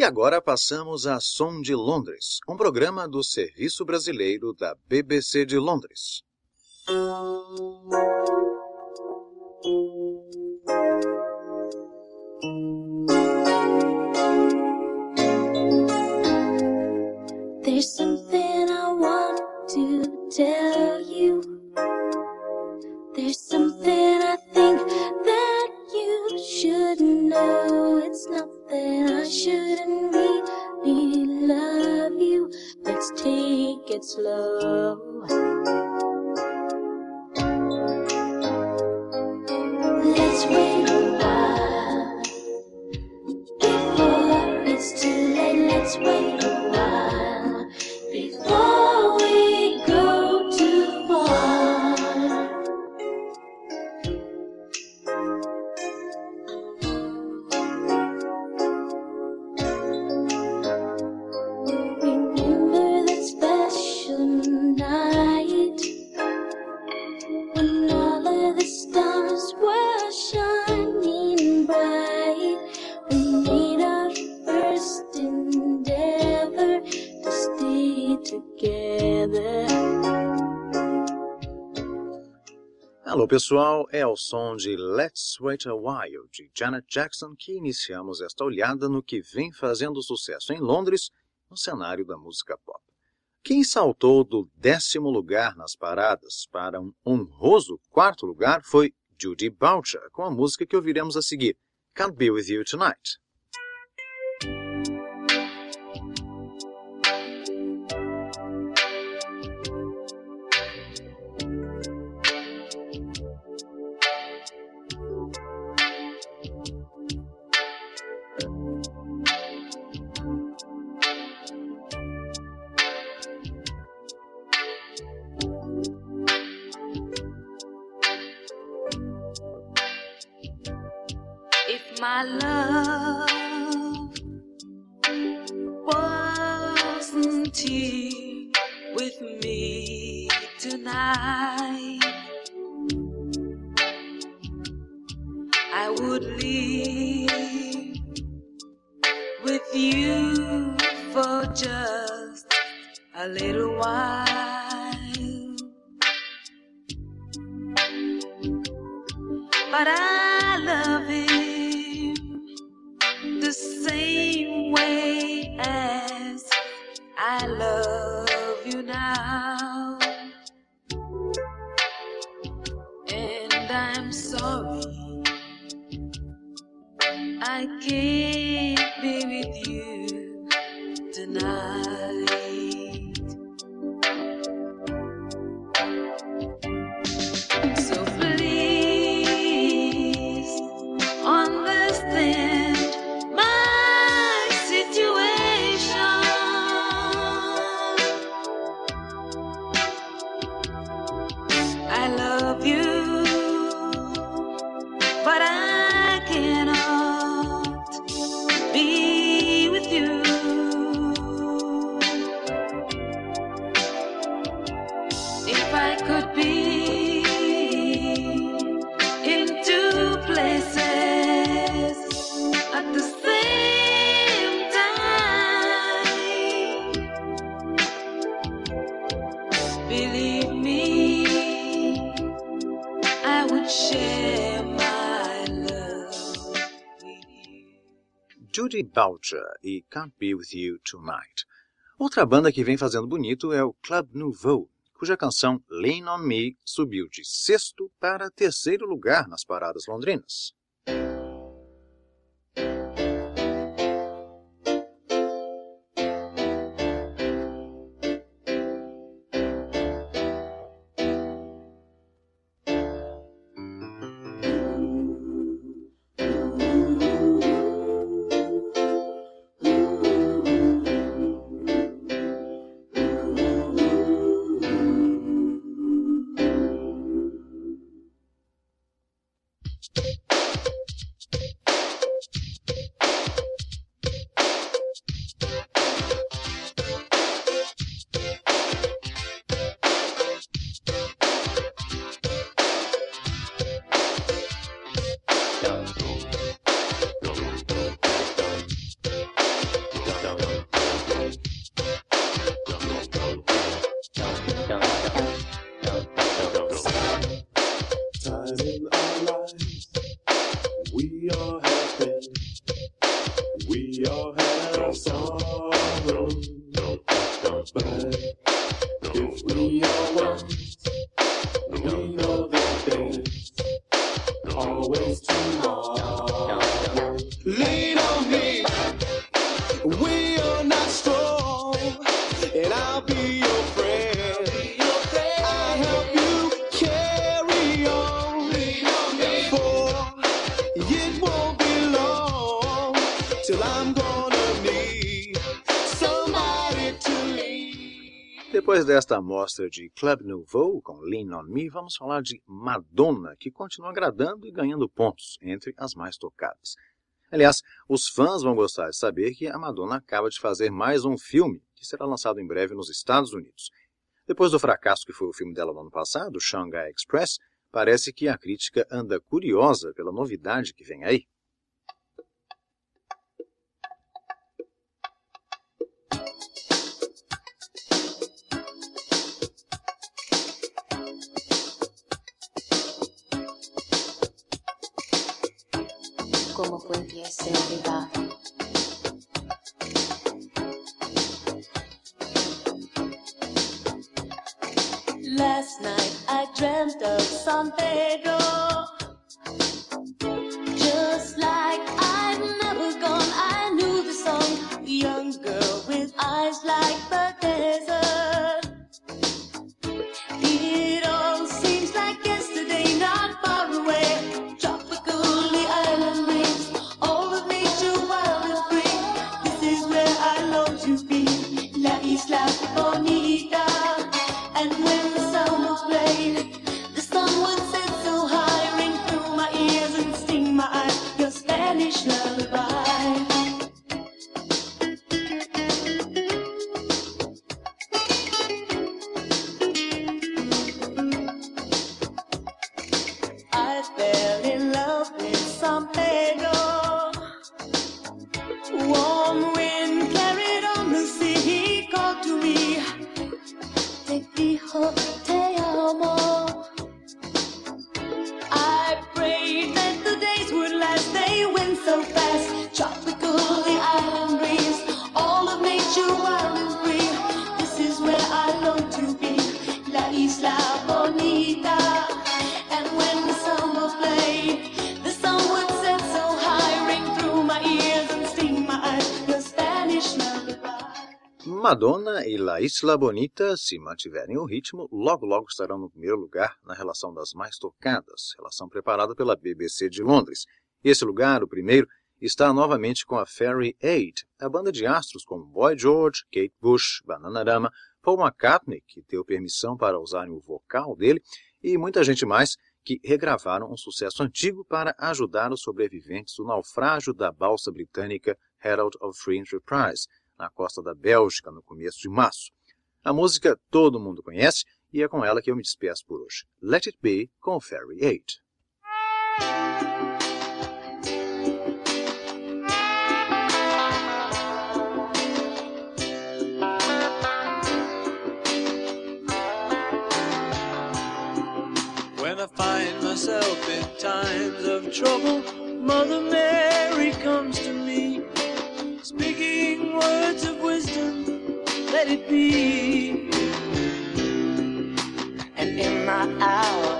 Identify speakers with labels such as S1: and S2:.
S1: E agora passamos a Som de Londres, um programa do Serviço Brasileiro da BBC de Londres.
S2: There's something I want to tell you. There's something I think that you should know. It's nothing I shouldn't really love you. Let's take it slow.
S1: Alô pessoal, é o som de Let's Wait a While de Janet Jackson que iniciamos esta olhada no que vem fazendo sucesso em Londres no cenário da música pop. Quem saltou do décimo lugar nas paradas para um honroso quarto lugar foi Judy Boucher com a música que ouviremos a seguir, Can't Be With You Tonight.
S3: My love wasn't here with me tonight, I would leave with you for just a little while. But I I can't be with you tonight.
S1: Judy Boucher e Can't Be With You Tonight. Outra banda que vem fazendo bonito é o Club Nouveau, cuja canção Lean On Me subiu de sexto para terceiro lugar nas paradas londrinas.
S4: Cosby.
S1: Depois desta amostra de Club Nouveau com Lean On Me, vamos falar de Madonna, que continua agradando e ganhando pontos entre as mais tocadas. Aliás, os fãs vão gostar de saber que a Madonna acaba de fazer mais um filme, que será lançado em breve nos Estados Unidos. Depois do fracasso que foi o filme dela no ano passado, Shanghai Express, parece que a crítica anda curiosa pela novidade que vem aí.
S5: Olvidar.
S6: Last night I dreamt of San Pedro.
S1: Madonna e La Isla Bonita, se mantiverem o ritmo, logo logo estarão no primeiro lugar na relação das mais tocadas, relação preparada pela BBC de Londres. Esse lugar, o primeiro, está novamente com a Fairy Eight, a banda de astros como Boy George, Kate Bush, Bananarama, Paul McCartney, que deu permissão para usarem o vocal dele, e muita gente mais que regravaram um sucesso antigo para ajudar os sobreviventes do naufrágio da balsa britânica Herald of Free Enterprise, na costa da Bélgica, no começo de março. A música todo mundo conhece e é com ela que eu me despeço por hoje. Let It Be com.
S4: When I find myself in times of trouble, Mother Mary let it be.
S6: And in my hour